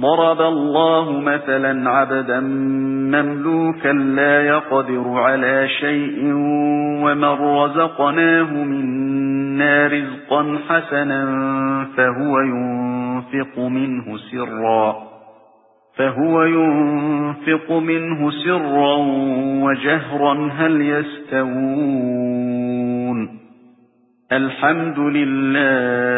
ضرب الله مثلا عبدا مملوكا لا يقدر على شيء ومن رزقناه منا رزقا حسنا فهو ينفق منه سرا فهو ينفق منه سرا وجهرا هل يستوون. الحمد لله